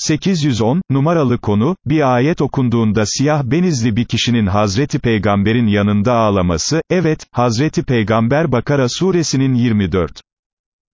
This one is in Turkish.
810, numaralı konu, bir ayet okunduğunda siyah benizli bir kişinin Hazreti Peygamber'in yanında ağlaması, evet, Hazreti Peygamber Bakara suresinin 24.